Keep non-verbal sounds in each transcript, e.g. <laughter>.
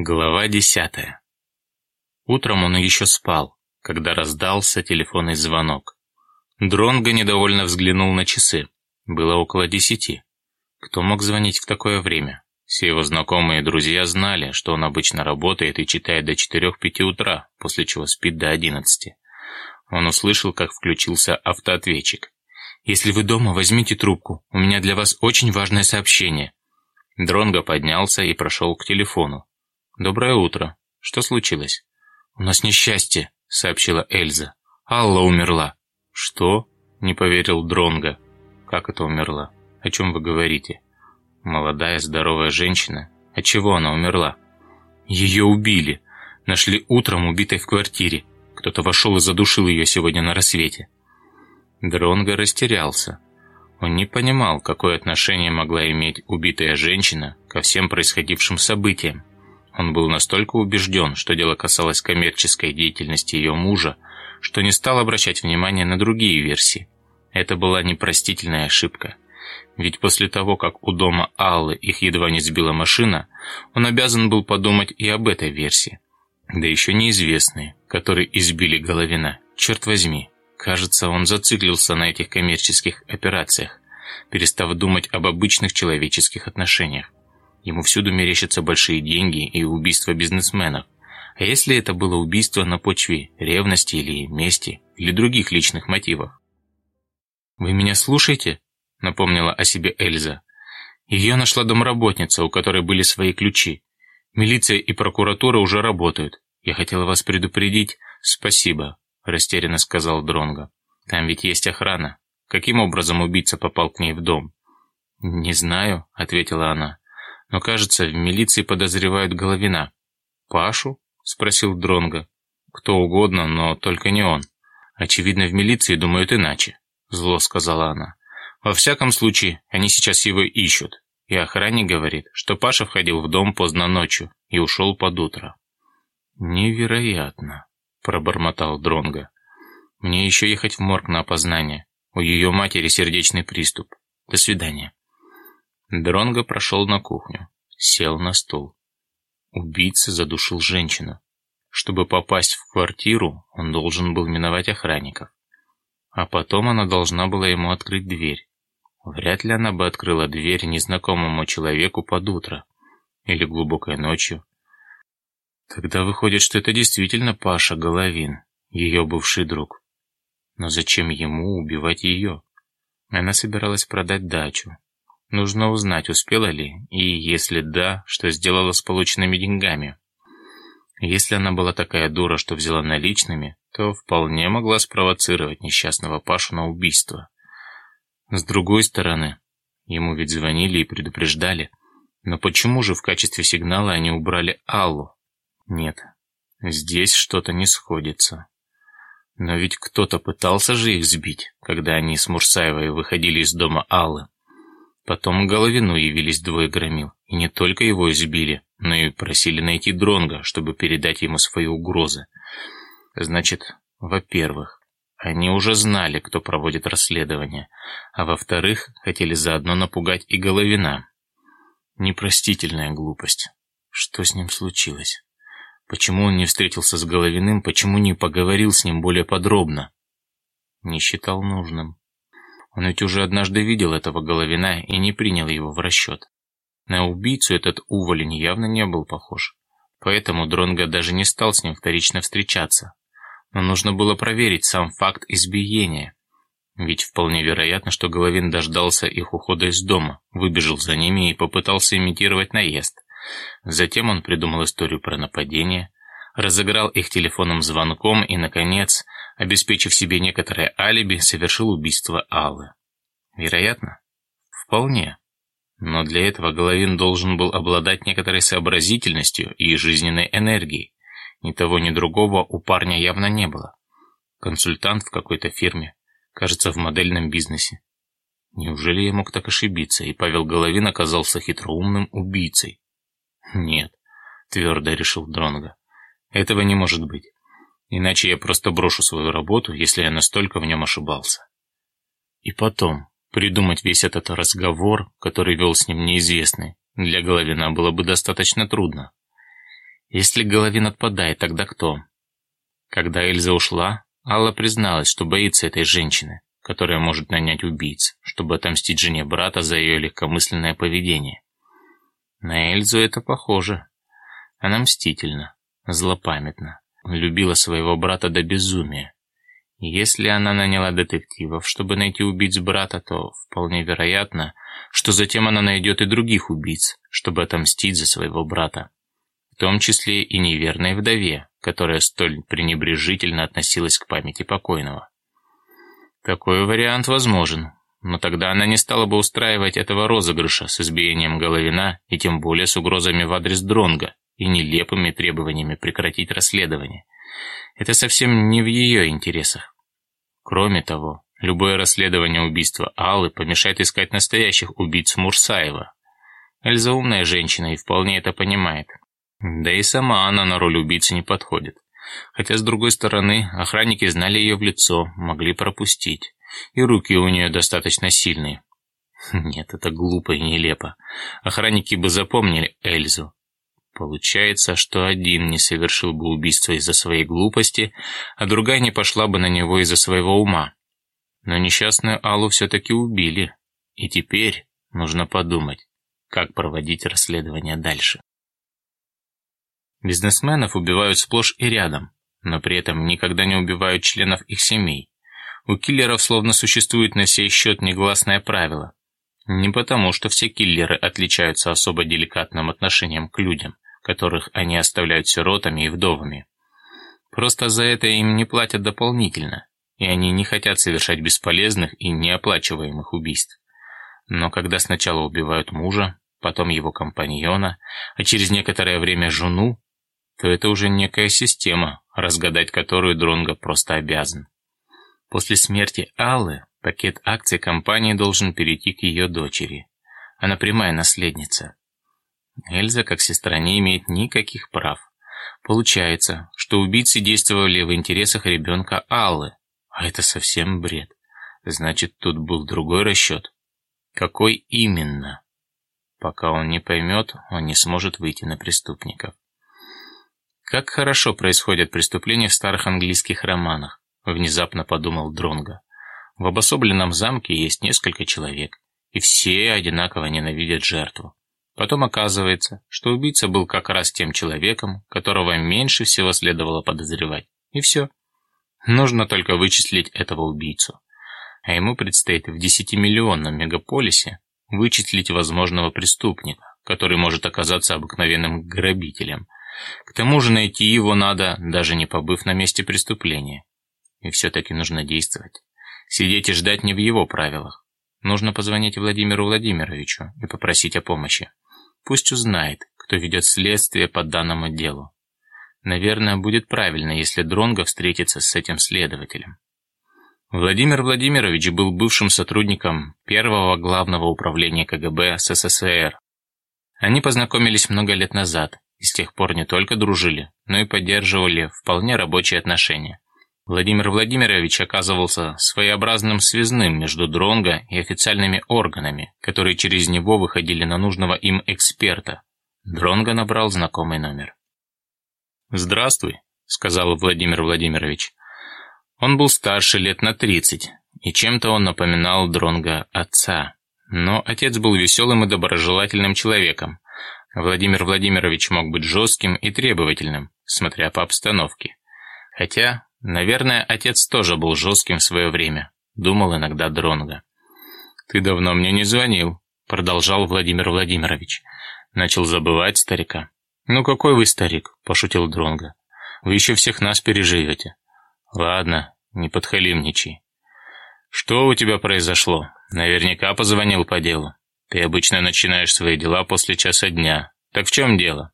Глава десятая. Утром он еще спал, когда раздался телефонный звонок. Дронго недовольно взглянул на часы. Было около десяти. Кто мог звонить в такое время? Все его знакомые и друзья знали, что он обычно работает и читает до четырех-пяти утра, после чего спит до одиннадцати. Он услышал, как включился автоответчик. «Если вы дома, возьмите трубку. У меня для вас очень важное сообщение». Дронго поднялся и прошел к телефону. «Доброе утро. Что случилось?» «У нас несчастье», — сообщила Эльза. «Алла умерла». «Что?» — не поверил Дронго. «Как это умерла? О чем вы говорите?» «Молодая, здоровая женщина. От чего она умерла?» «Ее убили. Нашли утром убитой в квартире. Кто-то вошел и задушил ее сегодня на рассвете». Дронго растерялся. Он не понимал, какое отношение могла иметь убитая женщина ко всем происходившим событиям. Он был настолько убежден, что дело касалось коммерческой деятельности ее мужа, что не стал обращать внимания на другие версии. Это была непростительная ошибка. Ведь после того, как у дома Аллы их едва не сбила машина, он обязан был подумать и об этой версии. Да еще неизвестные, которые избили Головина. Черт возьми, кажется, он зациклился на этих коммерческих операциях, перестав думать об обычных человеческих отношениях. Ему всюду мерещатся большие деньги и убийства бизнесменов. А если это было убийство на почве ревности или мести, или других личных мотивов? «Вы меня слушаете?» — напомнила о себе Эльза. Ее нашла домработница, у которой были свои ключи. Милиция и прокуратура уже работают. Я хотела вас предупредить. Спасибо, растерянно сказал Дронго. Там ведь есть охрана. Каким образом убийца попал к ней в дом? Не знаю, ответила она но, кажется, в милиции подозревают Головина. «Пашу?» — спросил Дронго. «Кто угодно, но только не он. Очевидно, в милиции думают иначе», — зло сказала она. «Во всяком случае, они сейчас его ищут. И охранник говорит, что Паша входил в дом поздно ночью и ушел под утро». «Невероятно», — пробормотал Дронго. «Мне еще ехать в морг на опознание. У ее матери сердечный приступ. До свидания». Дронго прошел на кухню, сел на стул. Убийца задушил женщину. Чтобы попасть в квартиру, он должен был миновать охранников. А потом она должна была ему открыть дверь. Вряд ли она бы открыла дверь незнакомому человеку под утро или глубокой ночью. Тогда выходит, что это действительно Паша Головин, ее бывший друг. Но зачем ему убивать ее? Она собиралась продать дачу, Нужно узнать, успела ли, и если да, что сделала с полученными деньгами. Если она была такая дура, что взяла наличными, то вполне могла спровоцировать несчастного Пашу на убийство. С другой стороны, ему ведь звонили и предупреждали. Но почему же в качестве сигнала они убрали Аллу? Нет, здесь что-то не сходится. Но ведь кто-то пытался же их сбить, когда они с Мурсаевой выходили из дома Аллы. Потом к Головину явились двое громил, и не только его избили, но и просили найти Дронга, чтобы передать ему свои угрозы. Значит, во-первых, они уже знали, кто проводит расследование, а во-вторых, хотели заодно напугать и Головина. Непростительная глупость. Что с ним случилось? Почему он не встретился с Головиным, почему не поговорил с ним более подробно? Не считал нужным. Он ведь уже однажды видел этого Головина и не принял его в расчет. На убийцу этот уволень явно не был похож. Поэтому Дронго даже не стал с ним вторично встречаться. Но нужно было проверить сам факт избиения. Ведь вполне вероятно, что Головин дождался их ухода из дома, выбежал за ними и попытался имитировать наезд. Затем он придумал историю про нападение, разыграл их телефонным звонком и, наконец, обеспечив себе некоторое алиби, совершил убийство Аллы. Вероятно? Вполне. Но для этого Головин должен был обладать некоторой сообразительностью и жизненной энергией. Ни того, ни другого у парня явно не было. Консультант в какой-то фирме, кажется, в модельном бизнесе. Неужели я мог так ошибиться, и Павел Головин оказался хитроумным убийцей? Нет, твердо решил Дронго. Этого не может быть. Иначе я просто брошу свою работу, если я настолько в нем ошибался. И потом, придумать весь этот разговор, который вел с ним неизвестный, для Головина было бы достаточно трудно. Если Головин отпадает, тогда кто? Когда Эльза ушла, Алла призналась, что боится этой женщины, которая может нанять убийц, чтобы отомстить жене брата за ее легкомысленное поведение. На Эльзу это похоже. Она мстительна, злопамятна, любила своего брата до безумия. Если она наняла детективов, чтобы найти убийц брата, то вполне вероятно, что затем она найдет и других убийц, чтобы отомстить за своего брата. В том числе и неверной вдове, которая столь пренебрежительно относилась к памяти покойного. Такой вариант возможен, но тогда она не стала бы устраивать этого розыгрыша с избиением Головина и тем более с угрозами в адрес Дронга и нелепыми требованиями прекратить расследование. Это совсем не в ее интересах. Кроме того, любое расследование убийства Аллы помешает искать настоящих убийц Мурсаева. Эльза умная женщина и вполне это понимает. Да и сама она на роль убийцы не подходит. Хотя, с другой стороны, охранники знали ее в лицо, могли пропустить. И руки у нее достаточно сильные. <laughs> Нет, это глупо и нелепо. Охранники бы запомнили Эльзу. Получается, что один не совершил бы убийство из-за своей глупости, а другая не пошла бы на него из-за своего ума. Но несчастную Аллу все-таки убили. И теперь нужно подумать, как проводить расследование дальше. Бизнесменов убивают сплошь и рядом, но при этом никогда не убивают членов их семей. У киллеров словно существует на сей счет негласное правило. Не потому, что все киллеры отличаются особо деликатным отношением к людям, которых они оставляют сиротами и вдовами. Просто за это им не платят дополнительно, и они не хотят совершать бесполезных и неоплачиваемых убийств. Но когда сначала убивают мужа, потом его компаньона, а через некоторое время жену, то это уже некая система, разгадать которую Дронго просто обязан. После смерти Аллы пакет акций компании должен перейти к ее дочери. Она прямая наследница. Эльза, как сестра, не имеет никаких прав. Получается, что убийцы действовали в интересах ребенка Аллы, а это совсем бред. Значит, тут был другой расчет. Какой именно? Пока он не поймет, он не сможет выйти на преступников. Как хорошо происходят преступления в старых английских романах, внезапно подумал Дронго. В обособленном замке есть несколько человек, и все одинаково ненавидят жертву. Потом оказывается, что убийца был как раз тем человеком, которого меньше всего следовало подозревать. И все. Нужно только вычислить этого убийцу. А ему предстоит в десятимиллионном мегаполисе вычислить возможного преступника, который может оказаться обыкновенным грабителем – к тому же найти его надо, даже не побыв на месте преступления. И все-таки нужно действовать. Сидеть и ждать не в его правилах. Нужно позвонить Владимиру Владимировичу и попросить о помощи. Пусть узнает, кто ведет следствие по данному делу. Наверное, будет правильно, если Дронго встретится с этим следователем. Владимир Владимирович был бывшим сотрудником первого главного управления КГБ СССР. Они познакомились много лет назад и с тех пор не только дружили, но и поддерживали вполне рабочие отношения. Владимир Владимирович оказывался своеобразным связным между Дронго и официальными органами, которые через него выходили на нужного им эксперта. Дронго набрал знакомый номер. «Здравствуй», — сказал Владимир Владимирович. Он был старше лет на тридцать, и чем-то он напоминал Дронго отца. Но отец был веселым и доброжелательным человеком, Владимир Владимирович мог быть жестким и требовательным, смотря по обстановке. Хотя, наверное, отец тоже был жестким в свое время, думал иногда Дронго. «Ты давно мне не звонил», — продолжал Владимир Владимирович. Начал забывать старика. «Ну какой вы старик?» – пошутил Дронго. «Вы еще всех нас переживете». «Ладно, не подхалимничай». «Что у тебя произошло? Наверняка позвонил по делу». Ты обычно начинаешь свои дела после часа дня. Так в чем дело?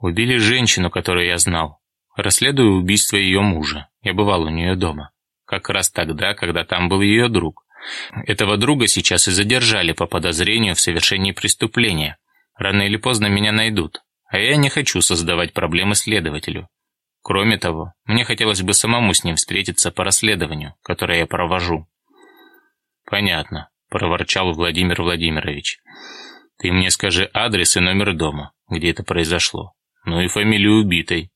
Убили женщину, которую я знал. Расследую убийство ее мужа. Я бывал у нее дома. Как раз тогда, когда там был ее друг. Этого друга сейчас и задержали по подозрению в совершении преступления. Рано или поздно меня найдут. А я не хочу создавать проблемы следователю. Кроме того, мне хотелось бы самому с ним встретиться по расследованию, которое я провожу. Понятно проворчал Владимир Владимирович. «Ты мне скажи адрес и номер дома, где это произошло. ну и фамилию убитой.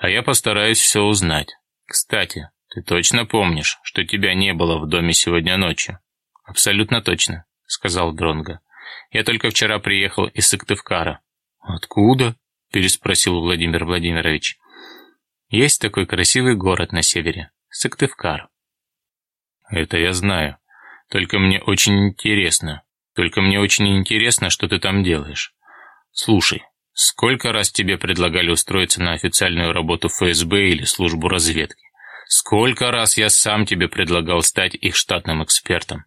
А я постараюсь все узнать. Кстати, ты точно помнишь, что тебя не было в доме сегодня ночью? Абсолютно точно, сказал Дронга. Я только вчера приехал из Сыктывкара. Откуда? переспросил Владимир Владимирович. Есть такой красивый город на севере, Сыктывкар. Это я знаю. Только мне очень интересно. Только мне очень интересно, что ты там делаешь. Слушай, сколько раз тебе предлагали устроиться на официальную работу ФСБ или службу разведки? Сколько раз я сам тебе предлагал стать их штатным экспертом?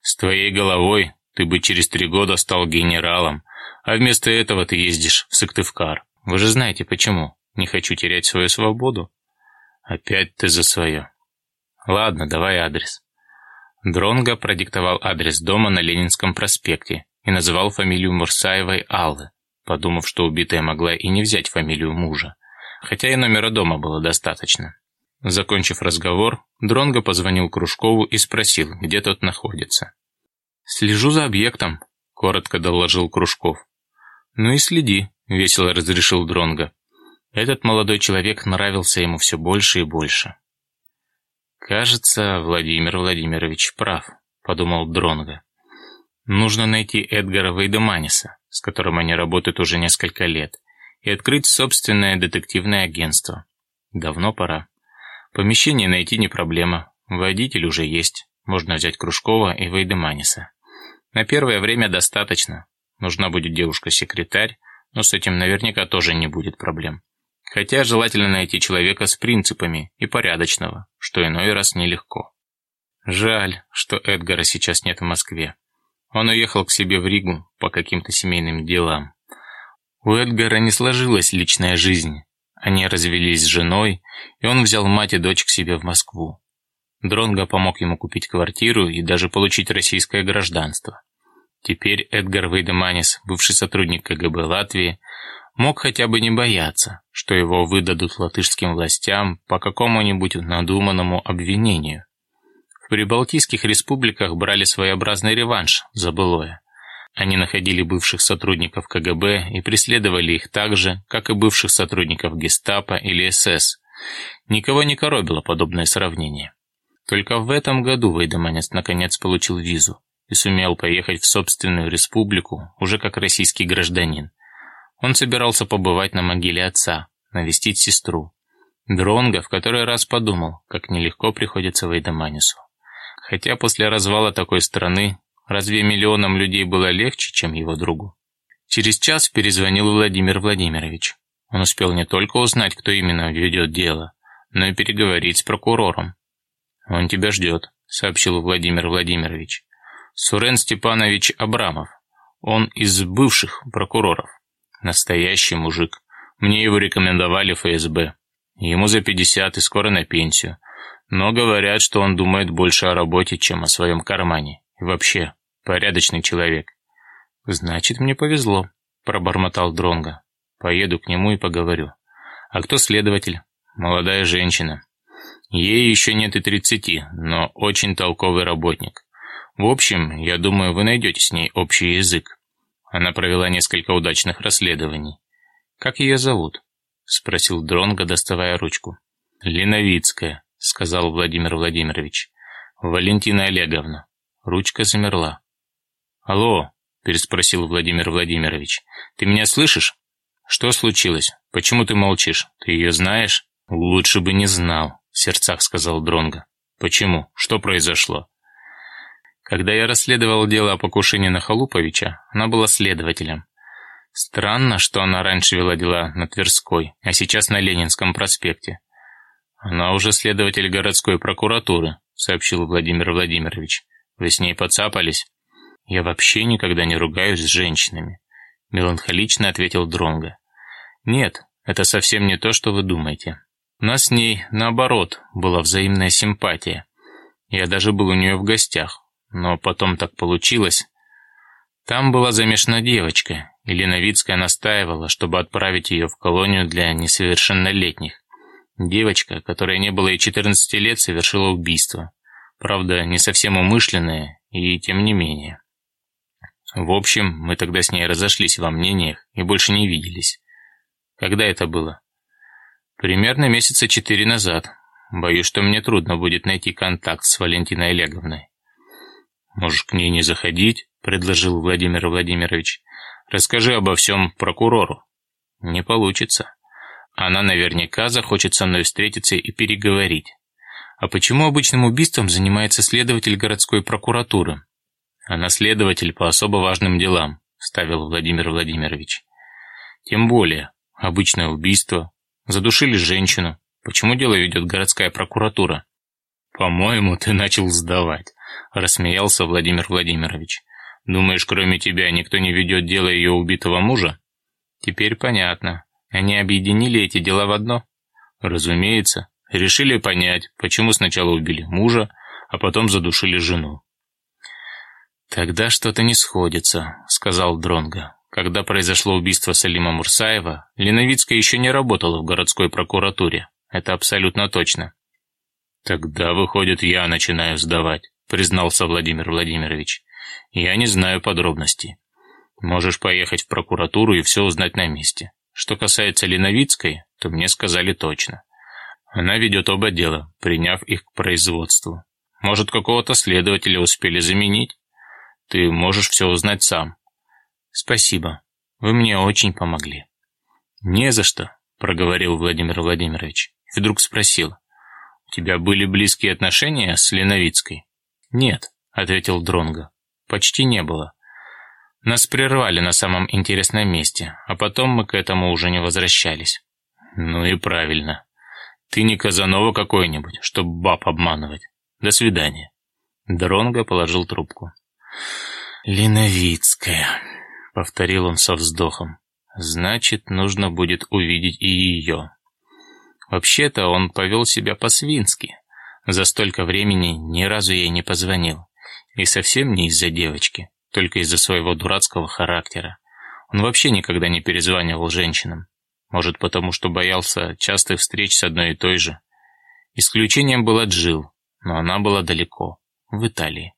С твоей головой ты бы через три года стал генералом, а вместо этого ты ездишь в Сыктывкар. Вы же знаете почему. Не хочу терять свою свободу. Опять ты за свое. Ладно, давай адрес. Дронго продиктовал адрес дома на Ленинском проспекте и называл фамилию Мурсаевой Аллы, подумав, что убитая могла и не взять фамилию мужа, хотя и номера дома было достаточно. Закончив разговор, Дронго позвонил Кружкову и спросил, где тот находится. «Слежу за объектом», — коротко доложил Кружков. «Ну и следи», — весело разрешил Дронго. Этот молодой человек нравился ему все больше и больше. «Кажется, Владимир Владимирович прав», — подумал Дронго. «Нужно найти Эдгара Вейдеманиса, с которым они работают уже несколько лет, и открыть собственное детективное агентство. Давно пора. Помещение найти не проблема, водитель уже есть, можно взять Кружкова и Вейдеманиса. На первое время достаточно, нужна будет девушка-секретарь, но с этим наверняка тоже не будет проблем. Хотя желательно найти человека с принципами и порядочного, что иной раз нелегко. Жаль, что Эдгара сейчас нет в Москве. Он уехал к себе в Ригу по каким-то семейным делам. У Эдгара не сложилась личная жизнь. Они развелись с женой, и он взял мать и дочь к себе в Москву. Дронго помог ему купить квартиру и даже получить российское гражданство. Теперь Эдгар Вейдеманис, бывший сотрудник КГБ Латвии, мог хотя бы не бояться, что его выдадут латышским властям по какому-нибудь надуманному обвинению. Прибалтийских республиках брали своеобразный реванш за былое. Они находили бывших сотрудников КГБ и преследовали их так же, как и бывших сотрудников гестапо или СС. Никого не коробило подобное сравнение. Только в этом году Вейдеманец наконец получил визу и сумел поехать в собственную республику уже как российский гражданин. Он собирался побывать на могиле отца, навестить сестру. Дронго в который раз подумал, как нелегко приходится Вейдаманису. Хотя после развала такой страны, разве миллионам людей было легче, чем его другу? Через час перезвонил Владимир Владимирович. Он успел не только узнать, кто именно ведет дело, но и переговорить с прокурором. «Он тебя ждет», — сообщил Владимир Владимирович. «Сурен Степанович Абрамов. Он из бывших прокуроров. Настоящий мужик. Мне его рекомендовали ФСБ. Ему за 50 и скоро на пенсию. Но говорят, что он думает больше о работе, чем о своем кармане. И вообще, порядочный человек. Значит, мне повезло, пробормотал Дронга. Поеду к нему и поговорю. А кто следователь? Молодая женщина. Ей еще нет и тридцати, но очень толковый работник. В общем, я думаю, вы найдете с ней общий язык. Она провела несколько удачных расследований. «Как ее зовут?» — спросил Дронго, доставая ручку. «Леновицкая», — сказал Владимир Владимирович. «Валентина Олеговна». Ручка замерла. «Алло», — переспросил Владимир Владимирович. «Ты меня слышишь? Что случилось? Почему ты молчишь? Ты ее знаешь?» «Лучше бы не знал», — в сердцах сказал Дронго. «Почему? Что произошло?» Когда я расследовал дело о покушении на Халуповича, она была следователем. Странно, что она раньше вела дела на Тверской, а сейчас на Ленинском проспекте. Она уже следователь городской прокуратуры, сообщил Владимир Владимирович. Вы с ней подцапались? Я вообще никогда не ругаюсь с женщинами, меланхолично ответил Дронга. Нет, это совсем не то, что вы думаете. У нас с ней, наоборот, была взаимная симпатия. Я даже был у нее в гостях, но потом так получилось. Там была замешана девочка, и Леновицкая настаивала, чтобы отправить ее в колонию для несовершеннолетних. Девочка, которая не было и 14 лет, совершила убийство. Правда, не совсем умышленное, и тем не менее. В общем, мы тогда с ней разошлись во мнениях и больше не виделись. Когда это было? Примерно месяца четыре назад. Боюсь, что мне трудно будет найти контакт с Валентиной Олеговной. Можешь к ней не заходить, предложил Владимир Владимирович. Расскажи обо всем прокурору. Не получится. Она наверняка захочет со мной встретиться и переговорить. А почему обычным убийством занимается следователь городской прокуратуры? Она следователь по особо важным делам, ставил Владимир Владимирович. Тем более, обычное убийство. Задушили женщину. Почему дело ведет городская прокуратура? По-моему, ты начал сдавать, рассмеялся Владимир Владимирович. Думаешь, кроме тебя никто не ведет дело ее убитого мужа? Теперь понятно. Они объединили эти дела в одно? Разумеется. Решили понять, почему сначала убили мужа, а потом задушили жену. «Тогда что-то не сходится», — сказал Дронга. Когда произошло убийство Салима Мурсаева, Леновицкая еще не работала в городской прокуратуре. Это абсолютно точно. «Тогда, выходит, я начинаю сдавать», — признался Владимир Владимирович. «Я не знаю подробностей. Можешь поехать в прокуратуру и все узнать на месте. Что касается Леновицкой, то мне сказали точно. Она ведет оба дела, приняв их к производству. Может, какого-то следователя успели заменить? Ты можешь все узнать сам. Спасибо. Вы мне очень помогли. Не за что, проговорил Владимир Владимирович. И вдруг спросил. У тебя были близкие отношения с Леновицкой? Нет, ответил Дронго. Почти не было. Нас прервали на самом интересном месте, а потом мы к этому уже не возвращались. Ну и правильно. Ты не Казанова какой-нибудь, чтобы баб обманывать. До свидания. Дронго положил трубку. «Леновицкая», — повторил он со вздохом. «Значит, нужно будет увидеть и ее». Вообще-то он повел себя по-свински. За столько времени ни разу ей не позвонил. И совсем не из-за девочки только из-за своего дурацкого характера. Он вообще никогда не перезванивал женщинам. Может, потому что боялся частых встреч с одной и той же. Исключением была Джил, но она была далеко, в Италии.